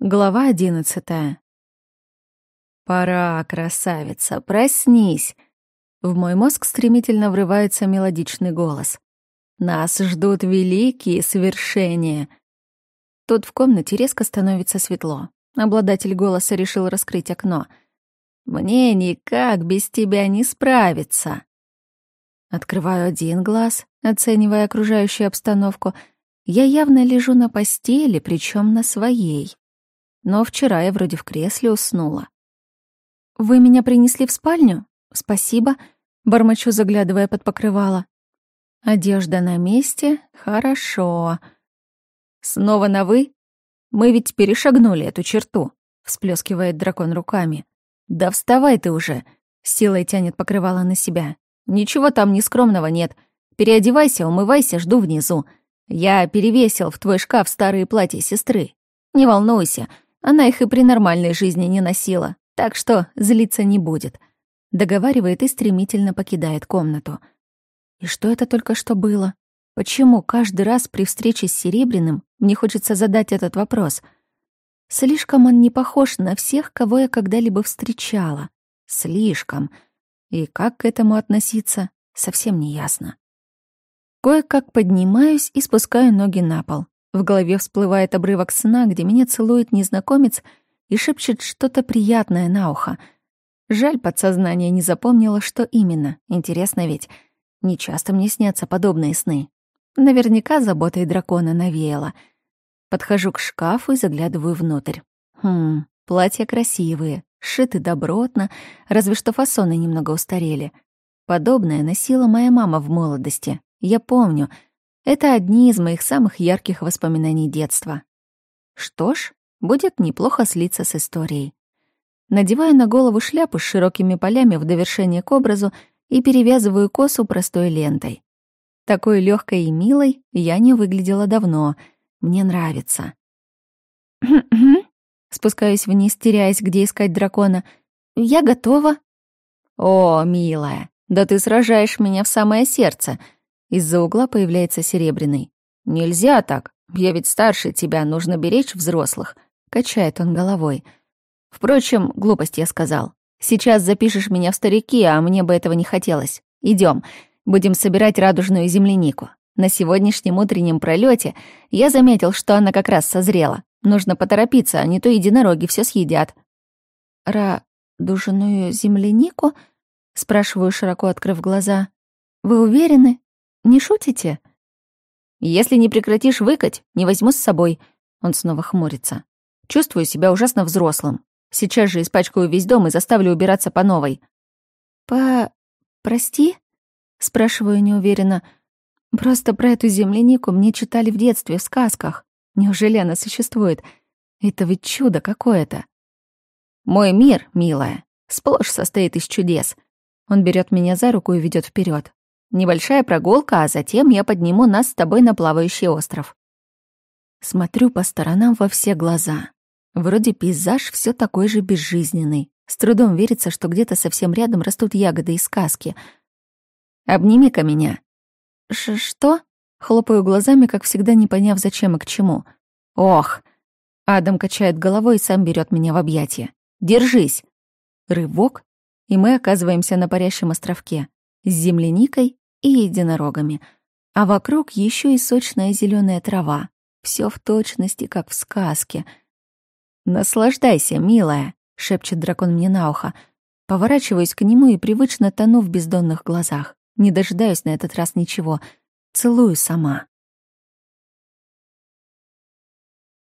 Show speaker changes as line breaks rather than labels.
Глава одиннадцатая. «Пора, красавица, проснись!» В мой мозг стремительно врывается мелодичный голос. «Нас ждут великие свершения!» Тут в комнате резко становится светло. Обладатель голоса решил раскрыть окно. «Мне никак без тебя не справиться!» Открываю один глаз, оценивая окружающую обстановку. Я явно лежу на постели, причем на своей но вчера я вроде в кресле уснула. «Вы меня принесли в спальню? Спасибо», — бормочу, заглядывая под покрывало. «Одежда на месте? Хорошо. Снова на «вы»? Мы ведь перешагнули эту черту», — всплескивает дракон руками. «Да вставай ты уже!» — силой тянет покрывало на себя. «Ничего там нескромного нет. Переодевайся, умывайся, жду внизу. Я перевесил в твой шкаф старые платья сестры. Не волнуйся, она их и при нормальной жизни не носила, так что злиться не будет. Договаривает и стремительно покидает комнату. И что это только что было? Почему каждый раз при встрече с Серебряным мне хочется задать этот вопрос? Слишком он не похож на всех, кого я когда-либо встречала. Слишком. И как к этому относиться, совсем не ясно. Кое-как поднимаюсь и спускаю ноги на пол. В голове всплывает обрывок сна, где меня целует незнакомец и шепчет что-то приятное на ухо. Жаль, подсознание не запомнило, что именно. Интересно ведь. Не часто мне снятся подобные сны. Наверняка заботой дракона навеяло. Подхожу к шкафу и заглядываю внутрь. Хм, платья красивые, сшиты добротно, разве что фасоны немного устарели. Подобное носила моя мама в молодости. Я помню — это одни из моих самых ярких воспоминаний детства. Что ж, будет неплохо слиться с историей. Надеваю на голову шляпу с широкими полями в довершение к образу и перевязываю косу простой лентой. Такой легкой и милой я не выглядела давно. Мне нравится. Спускаюсь вниз, теряясь, где искать дракона. Я готова. О, милая, да ты сражаешь меня в самое сердце — из-за угла появляется Серебряный. «Нельзя так. Я ведь старше тебя, нужно беречь взрослых», — качает он головой. «Впрочем, глупость я сказал. Сейчас запишешь меня в старики, а мне бы этого не хотелось. Идем, будем собирать радужную землянику. На сегодняшнем утреннем пролете я заметил, что она как раз созрела. Нужно поторопиться, а не то единороги все съедят». «Радужную землянику?» — спрашиваю, широко открыв глаза. «Вы уверены?» Не шутите? Если не прекратишь выкать, не возьму с собой. Он снова хмурится. Чувствую себя ужасно взрослым. Сейчас же испачкаю весь дом и заставлю убираться по новой. По... прости? Спрашиваю неуверенно. Просто про эту землянику мне читали в детстве, в сказках. Неужели она существует? Это ведь чудо какое-то. Мой мир, милая, сплошь состоит из чудес. Он берет меня за руку и ведет вперед. Небольшая прогулка, а затем я подниму нас с тобой на плавающий остров. Смотрю по сторонам во все глаза. Вроде пейзаж все такой же безжизненный. С трудом верится, что где-то совсем рядом растут ягоды из сказки. «Обними-ка меня». Ш «Что?» Хлопаю глазами, как всегда, не поняв, зачем и к чему. «Ох!» Адам качает головой и сам берет меня в объятия. «Держись!» Рывок, и мы оказываемся на парящем островке с земляникой и единорогами, а вокруг еще и сочная зеленая трава. Все в точности, как в сказке. «Наслаждайся, милая», — шепчет дракон мне на ухо. Поворачиваюсь к нему и привычно тону в бездонных глазах. Не дожидаюсь на этот раз ничего. Целую сама.